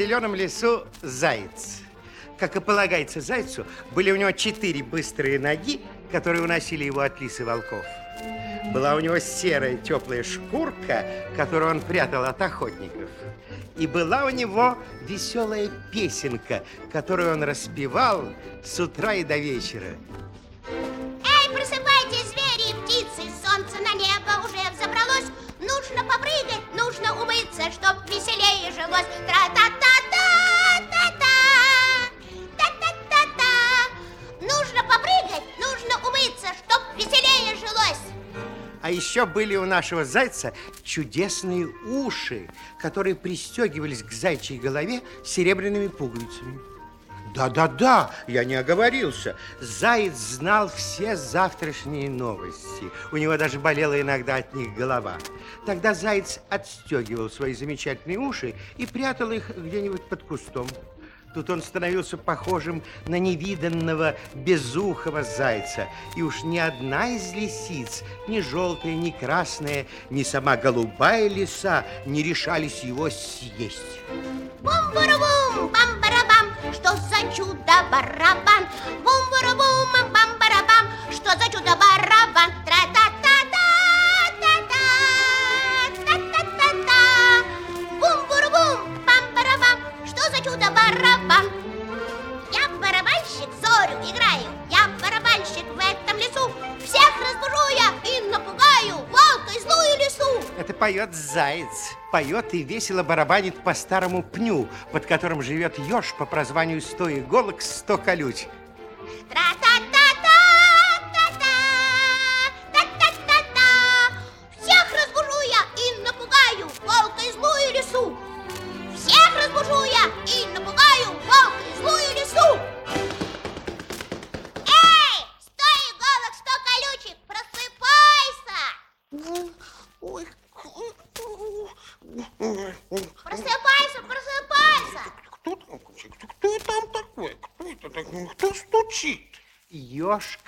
зеленом лесу заяц. Как и полагается зайцу, были у него четыре быстрые ноги, которые уносили его от лис и волков. Была у него серая теплая шкурка, которую он прятал от охотников. И была у него веселая песенка, которую он распевал с утра и до вечера. Нужно умыться, чтоб веселее жилось. Тра-та-та-та, та-та, та-та-та-та. Нужно попрыгать, нужно умыться, чтоб веселее жилось. А еще были у нашего зайца чудесные уши, которые пристегивались к зайчьей голове серебряными пуговицами. Да-да-да, я не оговорился. Заяц знал все завтрашние новости. У него даже болела иногда от них голова. Тогда заяц отстегивал свои замечательные уши и прятал их где-нибудь под кустом. Тут он становился похожим на невиданного безухого зайца. И уж ни одна из лисиц, ни желтая, ни красная, ни сама голубая лиса не решались его съесть. Бум-барабум, бам-барабам, что за чудо-барабан? Бум-барабум, бам-барабам, что за чудо-барабан? Тра-та-та-та, поет заяц. Поет и весело барабанит по старому пню, под которым живет еж по прозванию «Сто иголок, сто колючек». Тра-та-та-та,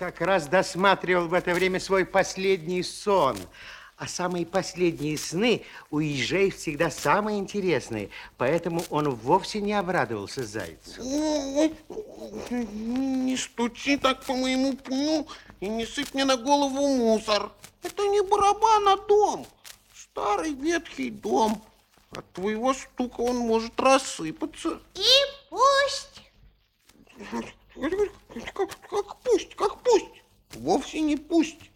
как раз досматривал в это время свой последний сон. А самые последние сны у ежей всегда самые интересные, поэтому он вовсе не обрадовался зайцу. Не стучи так по моему пню и не сыпь мне на голову мусор. Это не барабан, а дом. Старый ветхий дом. От твоего стука он может рассыпаться. И пусть. Как, как пусть, как пусть. Вовсе не пусть.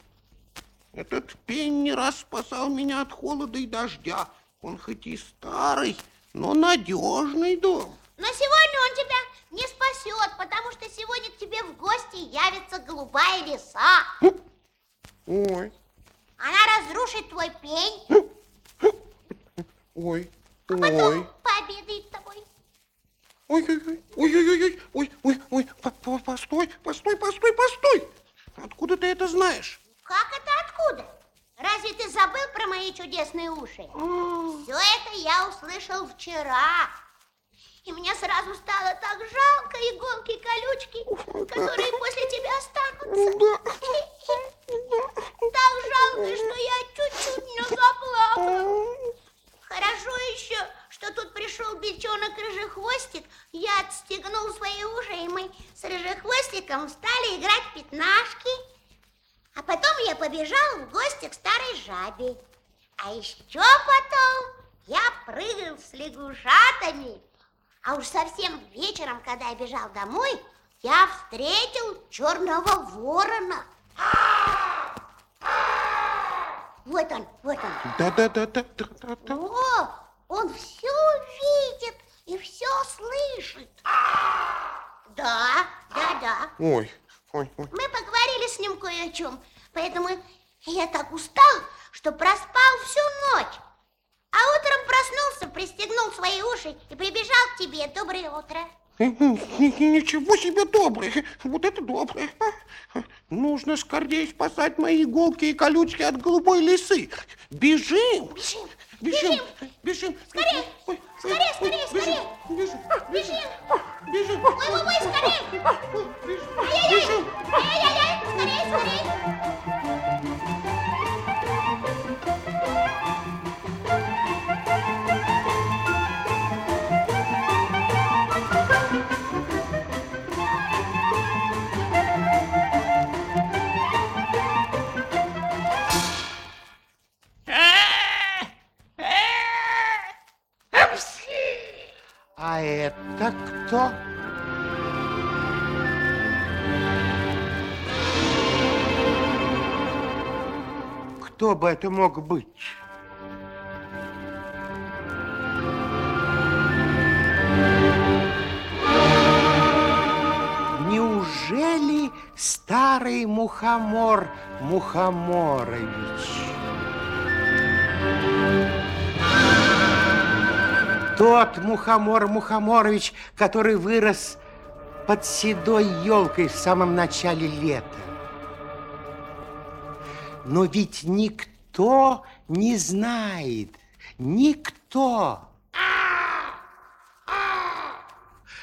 Этот пень не раз спасал меня от холода и дождя. Он хоть и старый, но надежный дом. Но сегодня он тебя не спасет, потому что сегодня к тебе в гости явится голубая лиса. Ой, Она разрушит твой пень, ой, а ой. потом пообедает тобой. Ой, ой, ой, ой, ой, ой, ой, ой, ой, по- по- постой, постой, постой, постой. Откуда ты это знаешь? Как это откуда? Разве ты забыл про мои чудесные уши? Все это я услышал вчера. И мне сразу стало так жалко иголки колючки, которые после тебя останутся. Так жалко, что я чуть-чуть не заплакала. Хорошо еще, что тут пришел бельчонок Рыжехвостик. Я отстегнул свои уши, и мы с Рыжехвостиком стали играть в пятнашки. А потом я побежал в гости к старой жабе. А еще потом я прыгал с лягушатами. А уж совсем вечером, когда я бежал домой, я встретил черного ворона. Вот он, вот он. Да, да, да, да, да, да, да. О, он все видит и все слышит. Да, да, да. Ой, ой, ой. Мы поговорили с ним кое о чем, поэтому я так устал, что проспал всю ночь. А утром проснулся, пристегнул свои уши и прибежал к тебе. Доброе утро. Ничего себе доброе. Вот это доброе. Нужно скорее спасать мои иголки и колючки от голубой лисы. Бежим. Бежим, Бежим! Бежим! Скорее! Ой, скорее, скорее, скорее! Бежим! Бежим! Бежим! Ой, ой, ой, скорее! Бежим! Ай-яй-яй! Ай-яй-яй! Скорее, скорее! Это кто? Кто бы это мог быть? Неужели старый мухомор Мухоморович? Тот Мухомор Мухоморович, который вырос под седой елкой в самом начале лета. Но ведь никто не знает, никто.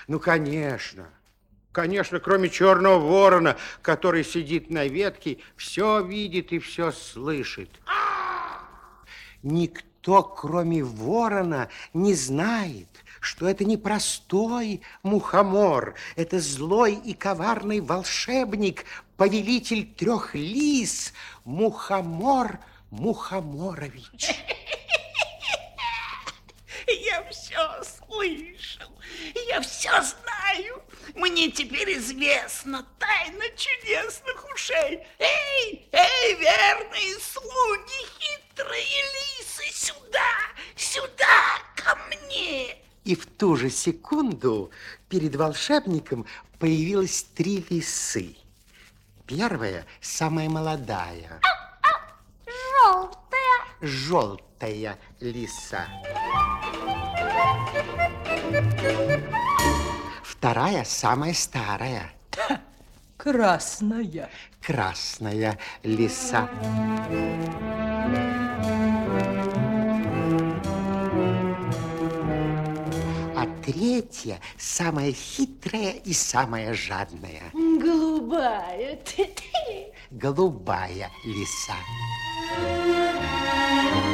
Ну, конечно, конечно, кроме черного ворона, который сидит на ветке, все видит и все слышит. Никто, кроме ворона, не знает, что это не простой мухомор, это злой и коварный волшебник, повелитель трех лис, мухомор Мухоморович. Я все слышал, я все знаю. Мне теперь известна тайна чудесных ушей. Эй, эй, верные слуги, хитрые лисы, сюда, сюда, ко мне. И в ту же секунду перед волшебником появилось три лисы. Первая, самая молодая, Желтая. желтая лиса. Вторая, самая старая, Красная. красная лиса. А третья, самая хитрая и самая жадная, Голубая. голубая лиса. Три-четыре.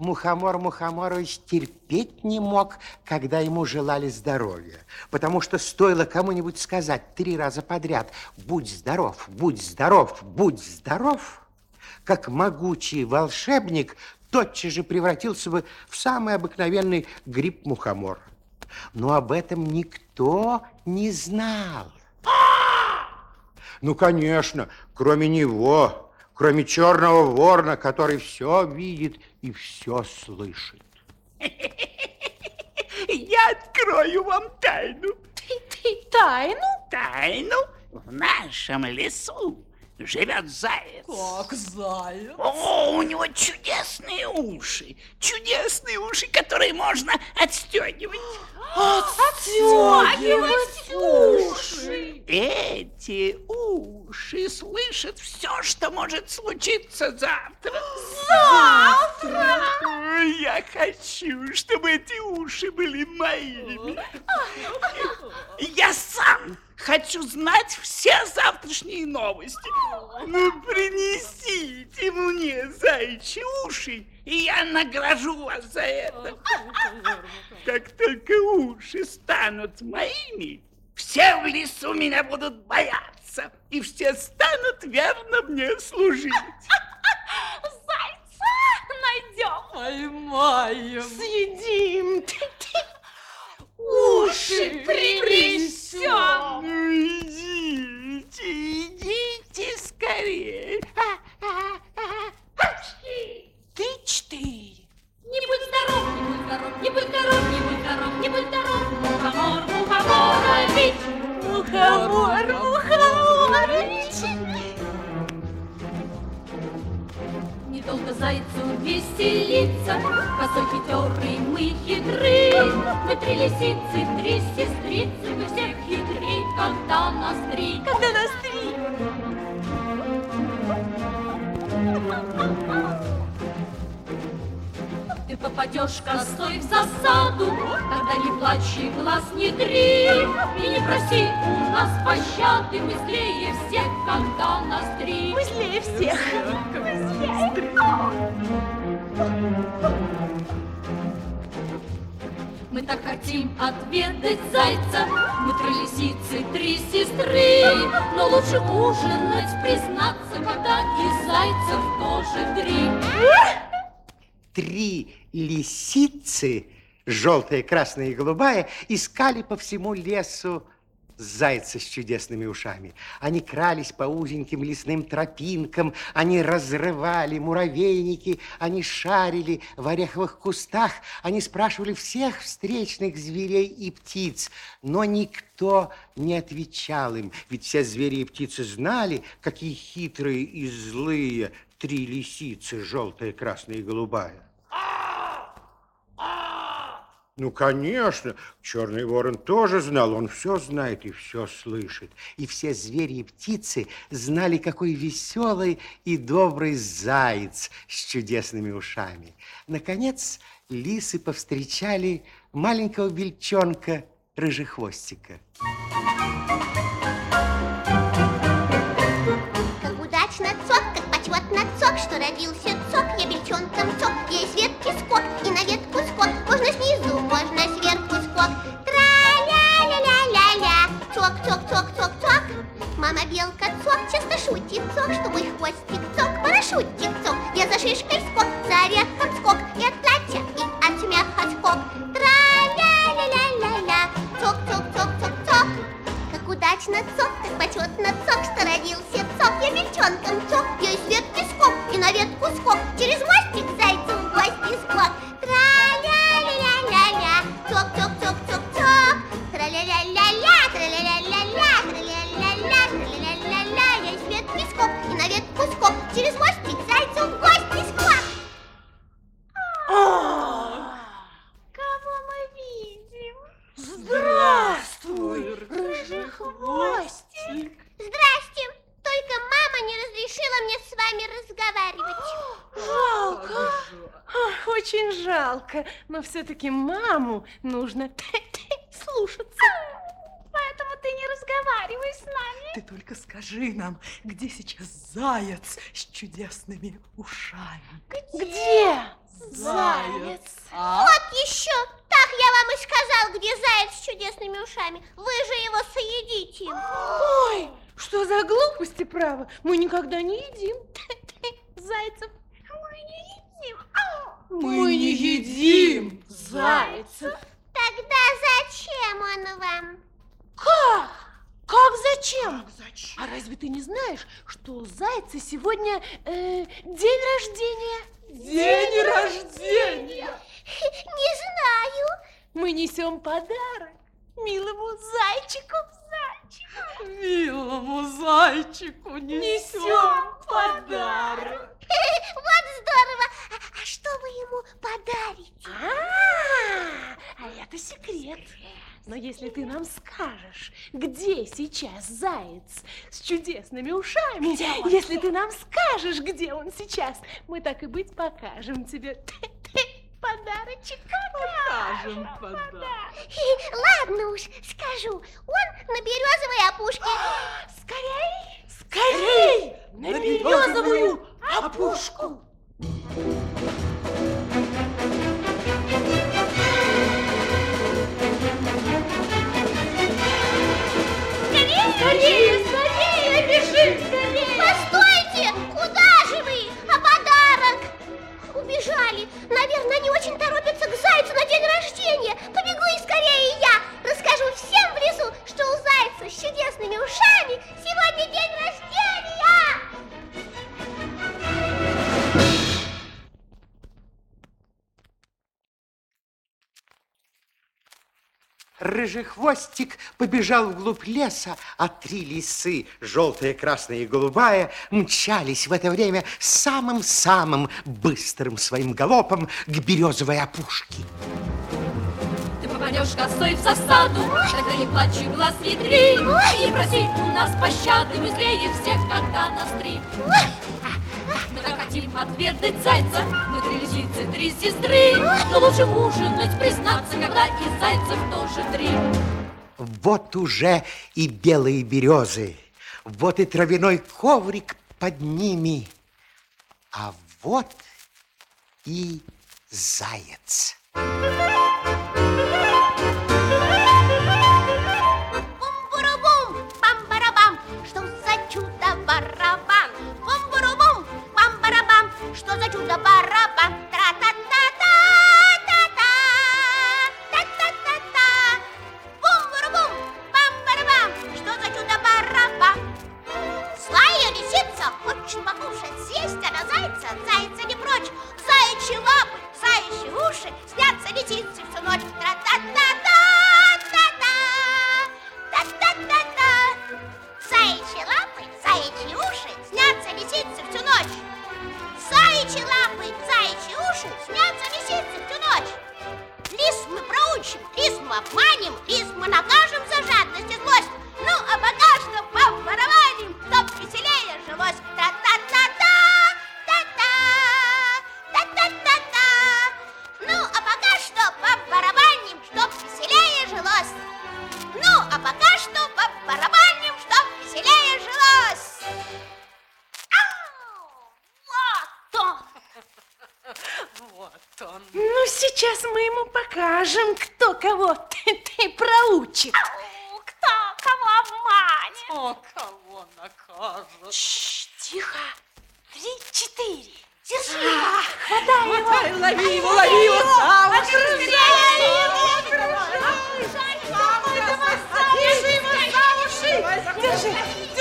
Мухомор Мухоморович терпеть не мог, когда ему желали здоровья. Потому что стоило кому-нибудь сказать три раза подряд «Будь здоров, будь здоров, будь здоров», как могучий волшебник тотчас же превратился бы в самый обыкновенный гриб-мухомор. Но об этом никто не знал. Ну, конечно, кроме него, кроме черного ворона, который все видит и все слышит. Я открою вам тайну. Тайну? Тайну в нашем лесу живет заяц. Как заяц. О, у него чудесные уши, чудесные уши, которые можно отстегивать. Отстегивать уши. Эти уши слышат все, что может случиться завтра. Завтра. Я хочу, чтобы эти уши были моими. Я сам хочу знать все завтрашние новости. Ну, принесите мне зайчи уши, и я награжу вас за это. Как только уши станут моими, все в лесу меня будут бояться, и все станут верно мне служить. Зайца найдем. Поймаем. Съедим. Уши принесем. Идите, идите скорее. Три-четыре. Не будь здоров, не будь здоров, не будь здоров, не будь здоров, не будь здоров. Мухомор, мухоморович. Мухомор. Мухоморович. Недолго зайцу веселиться, Косой хитерый мы хитры. Мы три лисицы, три сестрицы, Мы всех хитрей, когда нас три. Когда нас три. Ты попадешь косой в засаду, Тогда не плачь и глаз не дри, И не проси у нас пощады, Мы злее всех, когда нас три. Мы злее всех. Мы так хотим отведать зайца, Мы три лисицы, три сестры, Но лучше ужинать, признаться, Когда и зайцев тоже три. Три лисицы, желтая, красная и голубая, искали по всему лесу зайца с чудесными ушами. Они крались по узеньким лесным тропинкам, они разрывали муравейники, они шарили в ореховых кустах, они спрашивали всех встречных зверей и птиц, но никто не отвечал им, ведь все звери и птицы знали, какие хитрые и злые три лисицы, желтая, красная и голубая. Ну, конечно, черный ворон тоже знал, он все знает и все слышит. И все звери и птицы знали, какой веселый и добрый заяц с чудесными ушами. Наконец, лисы повстречали маленького бельчонка рыжехвостика. Как удачно цок, как почетно цок, что родился бельчонком цок, я из ветки скок, и на ветку скок, можно снизу, можно сверху скок. Тра-ля-ля-ля-ля, цок, цок, цок, цок, цок. Мама белка цок, часто шутит. Цок, что мой хвостик цок, парашютик цок, я за шишкой скок, за орехом скок, и от платья, и от смеха скок. Тра-ля-ля-ля-ля, цок, цок, цок, цок, цок. Как удачно цок, как почетно цок, что родился цок, я бельчонком цок, я из ветки скок, и на ветку скок, через мостик зайцу в гости скок. Но все-таки маму нужно слушаться. Поэтому ты не разговаривай с нами. Ты только скажи нам, где сейчас заяц с чудесными ушами? Где? Заяц. Вот еще! Так я вам и сказал, где заяц с чудесными ушами. Вы же его соедите. Ой, что за глупости, право? Мы никогда не едим. Зайцев мы не едим. Мы не едим зайцев. Тогда зачем он вам? Как? Как зачем? А разве ты не знаешь, что у зайца сегодня э, день рождения? День рождения! Не знаю. Мы несем подарок милому зайчику. Зайчику. Милому зайчику несем подарок. Вот здорово. А, что вы ему подарите? А это секрет. Но если ты нам скажешь, где сейчас заяц с чудесными ушами, если ты нам скажешь, где он сейчас, мы так и быть покажем тебе подарочек. Покажем подарок. Ладно уж, скажу. Он на березовой опушке. Скорей! Скорей! На березовую опушку! Скорее, Рыжий хвостик побежал вглубь леса, а три лисы, желтая, красная и голубая, мчались в это время самым-самым быстрым своим галопом к березовой опушке. Ты попадешь косой в засаду, тогда не плачь глаз не три. И проси у нас пощады, мы злее всех, когда нас три. Хотим отведать зайца, мы лисицы, три сестры. Но лучше ужинать, признаться, когда и зайцев тоже три. Вот уже и белые березы, вот и травяной коврик под ними, а вот и заяц. Бум-буру-бум, что за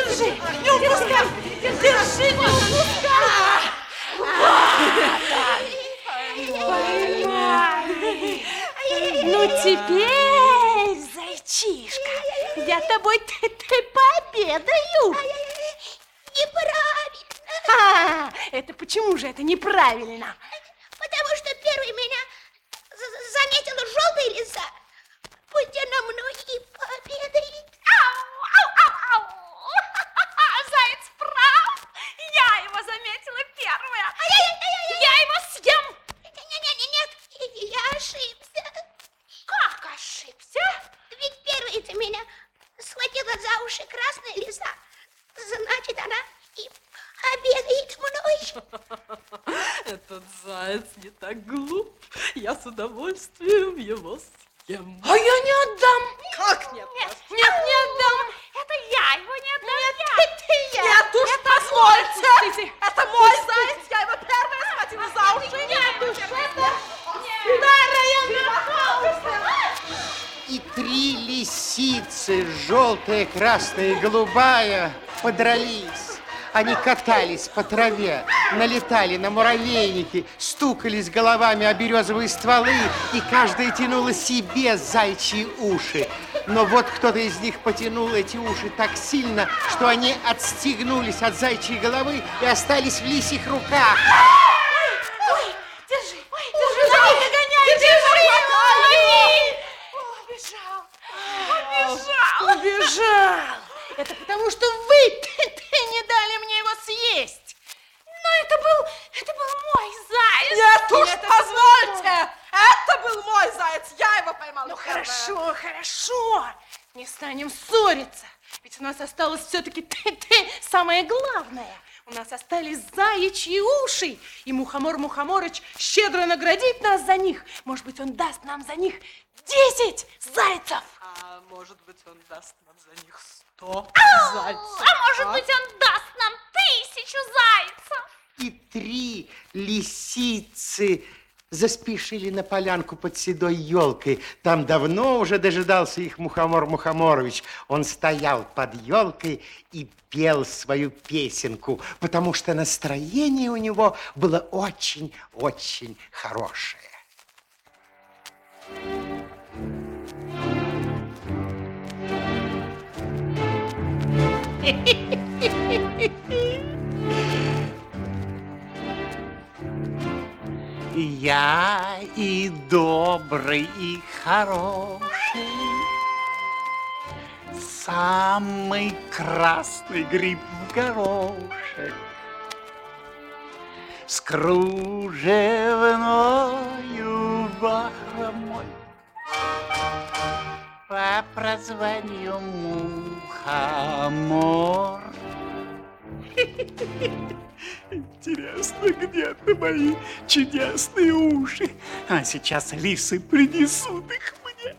держи, не упускай. Держи, не упускай. Поймай. Ну теперь, зайчишка, я тобой ты, ты пообедаю. Неправильно. А, это почему же это неправильно? Потому что первый меня за- заметила желтая лиса. Пусть она мной и пообедает. Я его заметила первая. Я его съем. Нет-нет-нет, я ошибся. Как ошибся? Ведь первой-то меня схватила за уши красная лиса. Значит, она и обедает мной. Этот заяц не так глуп. Я с удовольствием его съем. А я не отдам. Как нет? Нет, не отдам. Желтая, красная и голубая, подрались. Они катались по траве, налетали на муравейники, стукались головами о березовые стволы, и каждая тянула себе зайчьи уши. Но вот кто-то из них потянул эти уши так сильно, что они отстегнулись от зайчьей головы и остались в лисьих руках. Держи, держи, давай, догоняй, держи. Убежал, убежал, убежал. Это потому, что вы не дали мне его съесть. Но это был, это был мой заяц. Нет уж, Это позвольте! Это был мой заяц! Я его поймала Ну хорошо, хорошо. Не станем ссориться. Ведь у нас осталось все-таки ты, ты, самое главное. У нас остались заячьи уши. И Мухомор Мухоморыч щедро наградит нас за них. Может быть, он даст нам за них 10 зайцев. А может быть, он даст нам за них сто А зайцев. может быть, он даст нам тысячу зайцев? И три лисицы заспешили на полянку под седой елкой. Там давно уже дожидался их Мухомор Мухоморович. Он стоял под елкой и пел свою песенку, потому что настроение у него было очень-очень хорошее. Я и добрый, и хороший, Самый красный гриб в горошек, С кружевною бахромой. По прозванию мухомор. Интересно, где-то мои чудесные уши. А сейчас лисы принесут их мне.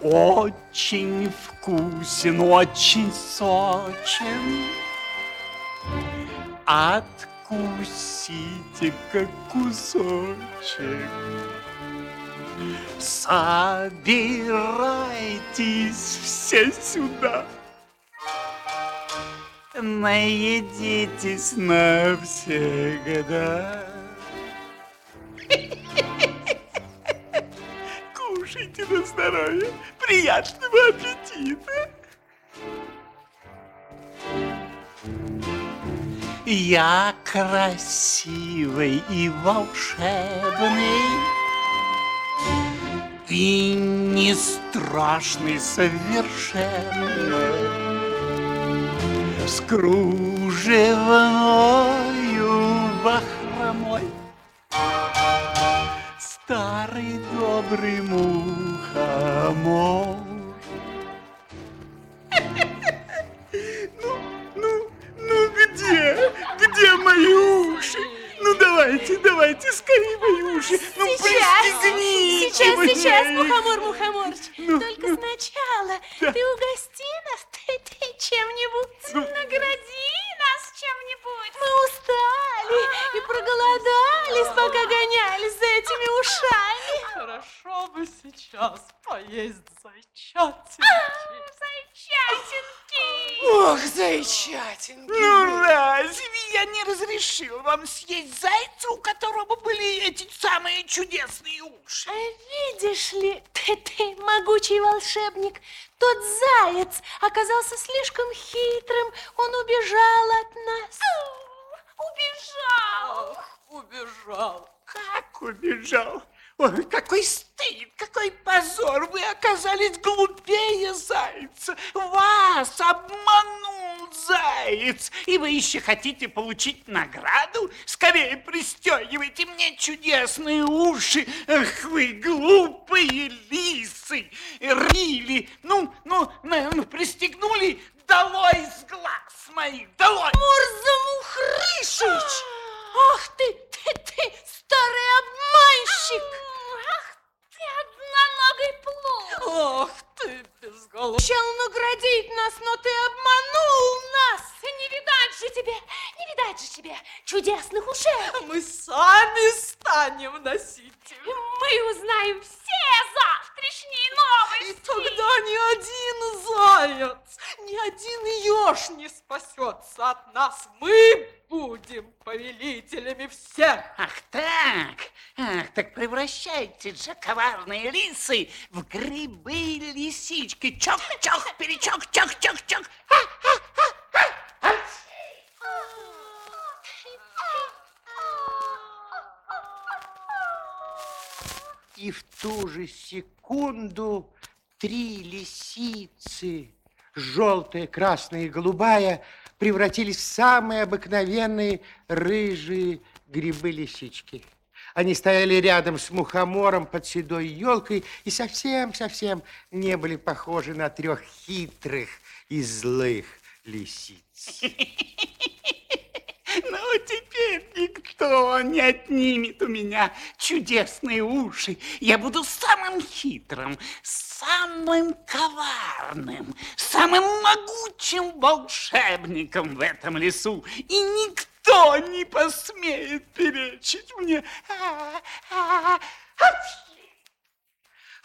Очень вкусен, очень сочен. Откусите-ка кусочек. Собирайтесь все сюда. Наедитесь навсегда. Кушайте на здоровье. Приятного аппетита. Я красивый и волшебный, И не страшный совершенно с кружевною бахромой. Старый добрый мухомор. Уши. Ну пристегните Сейчас, сейчас. Мухомор Мухоморыч. Ну, Только ну. сначала ты угости нас ты, ты чем-нибудь. Ну. Награди нас чем-нибудь. Мы устали и проголодались, пока этими ушами. Хорошо бы сейчас поесть зайчатинки. Зайчатинки. Ох, зайчатинки. Ну разве я не разрешил вам съесть зайца, у которого были эти самые чудесные уши? А видишь ли, ты, ты, могучий волшебник, тот заяц оказался слишком хитрым, он убежал от нас. Убежал. Убежал. Как убежал? Ой, какой стыд, какой позор! Вы оказались глупее зайца! Вас обманул заяц! И вы еще хотите получить награду? Скорее пристегивайте мне чудесные уши! Ах вы глупые лисы! Рили! Ну, ну, ну, ну, пристегнули? Долой с глаз моих! Долой! Мурзамухрышич! Ах ты, ты, ты, старый обманщик! Ах ты одноногий плут. Ох ты, безголовый. Обещал наградить нас, но ты обманул нас! Не видать же тебе, не видать же тебе чудесных ушей. Мы сами станем носить их. Мы узнаем все завтрашние И новости. тогда ни один заяц, ни один еж не спасется от нас. Мы будем повелителями всех. Ах так, ах, так превращайте же коварные лисы в грибы и лисички. Чок-чок, перечок, чок-чок-чок. И в ту же секунду три лисицы, желтая, красная и голубая, превратились в самые обыкновенные рыжие грибы-лисички. Они стояли рядом с мухомором под седой елкой и совсем-совсем не были похожи на трех хитрых и злых лисиц. Ну, теперь никто не отнимет у меня чудесные уши. Я буду самым хитрым, самым коварным, самым могучим волшебником в этом лесу. И никто не посмеет перечить мне. А-а-а.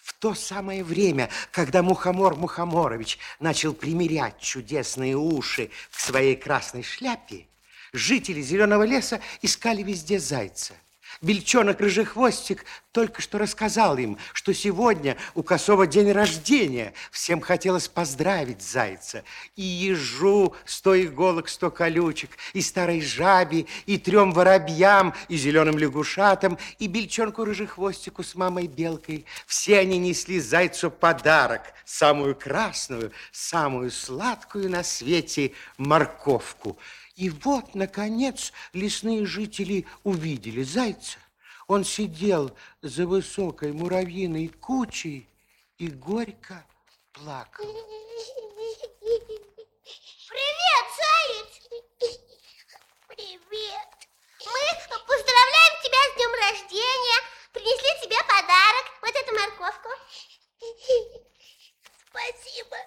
В то самое время, когда Мухомор Мухоморович начал примерять чудесные уши к своей красной шляпе, жители Зеленого леса искали везде зайца. Бельчонок Рыжехвостик только что рассказал им, что сегодня у Косова день рождения. Всем хотелось поздравить зайца. И ежу сто иголок, сто колючек, и старой жабе, и трем воробьям, и зеленым лягушатам, и бельчонку Рыжехвостику с мамой Белкой. Все они несли зайцу подарок, самую красную, самую сладкую на свете морковку. И вот, наконец, лесные жители увидели зайца. Он сидел за высокой муравьиной кучей и горько плакал. Привет, заяц! Привет! Мы поздравляем тебя с днем рождения, принесли тебе подарок, вот эту морковку. Спасибо.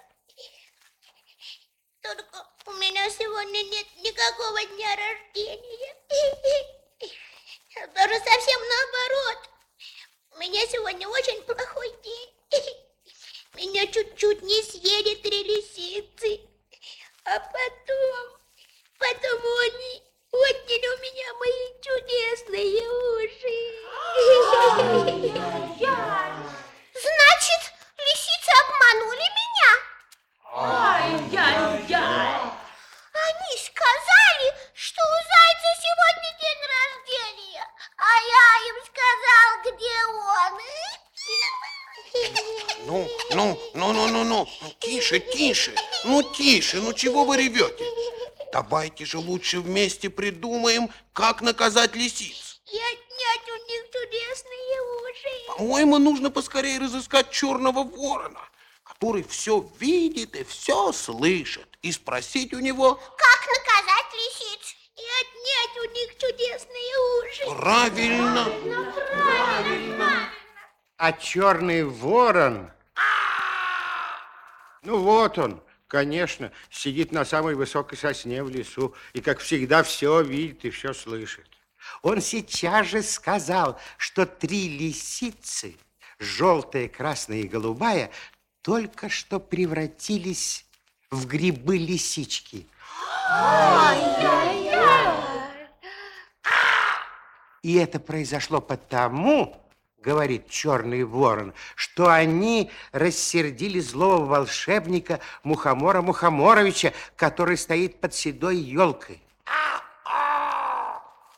Только у меня сегодня нет никакого дня рождения. Даже совсем наоборот. У меня сегодня очень плохой день. Меня чуть-чуть не съели три лисицы. А потом, потом они отняли у меня мои чудесные уши. Значит, лисицы обманули где он. Ну, ну, ну, ну, ну, ну, ну, тише, тише, ну, тише, ну, чего вы ревете? Давайте же лучше вместе придумаем, как наказать лисиц. И отнять у них чудесные уши. По-моему, нужно поскорее разыскать черного ворона, который все видит и все слышит, и спросить у него, Как наказать лисиц? Отнять у них чудесные уши. правильно, Правильно. А черный ворон... Ну вот он, конечно, сидит на самой высокой сосне в лесу и, как всегда, все видит и все слышит. Он сейчас же сказал, что три лисицы, желтая, красная и голубая, только что превратились в грибы-лисички. И это произошло потому, говорит черный ворон, что они рассердили злого волшебника Мухомора Мухоморовича, который стоит под седой елкой.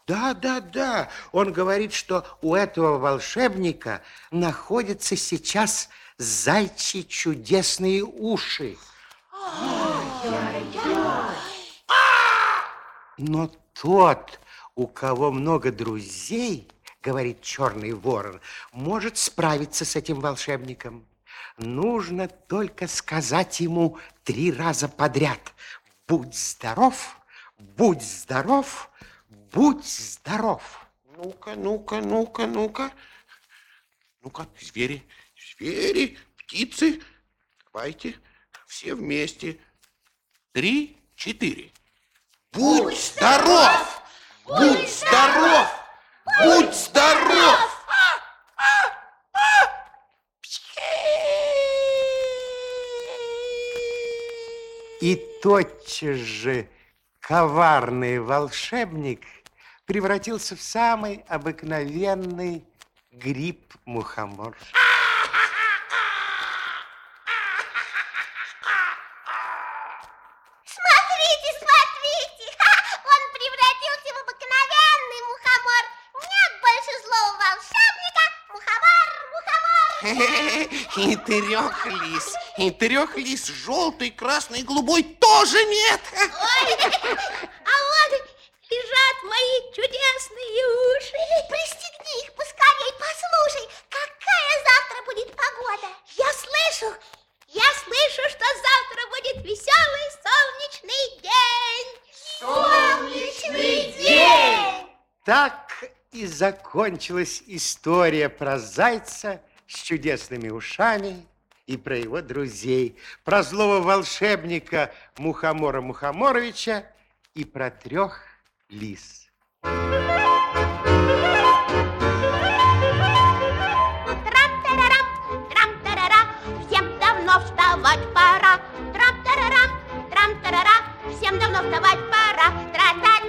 Да, да, да. Он говорит, что у этого волшебника находятся сейчас зайчи чудесные уши. Но тот, у кого много друзей, говорит черный ворон, может справиться с этим волшебником. Нужно только сказать ему три раза подряд. Будь здоров, будь здоров, будь здоров. Ну-ка, ну-ка, ну-ка, ну-ка. Ну-ка, звери, звери, птицы. Давайте все вместе. Три, четыре. Будь здоров! Будь здоров! Будь здоров! И тотчас же коварный волшебник превратился в самый обыкновенный гриб-мухомор. Смотрите, смотрите, ха, он превратился в обыкновенный мухомор. Нет больше злого волшебника. Мухомор, мухомор. И трех лис, и трех лис, желтый, красный, голубой тоже нет. Ой, а вот лежат мои чудесные уши. Пристегни их поскорей, послушай, какая завтра будет погода. Я слышу, я слышу, что завтра будет веселый солнечный день. Солнечный день! Так и закончилась история про зайца с чудесными ушами и про его друзей, про злого волшебника Мухомора Мухоморовича и про трех лис. Вставать пора. Трам-тарарам, трам-тарара, всем давно вставать пора. Тра-та-та,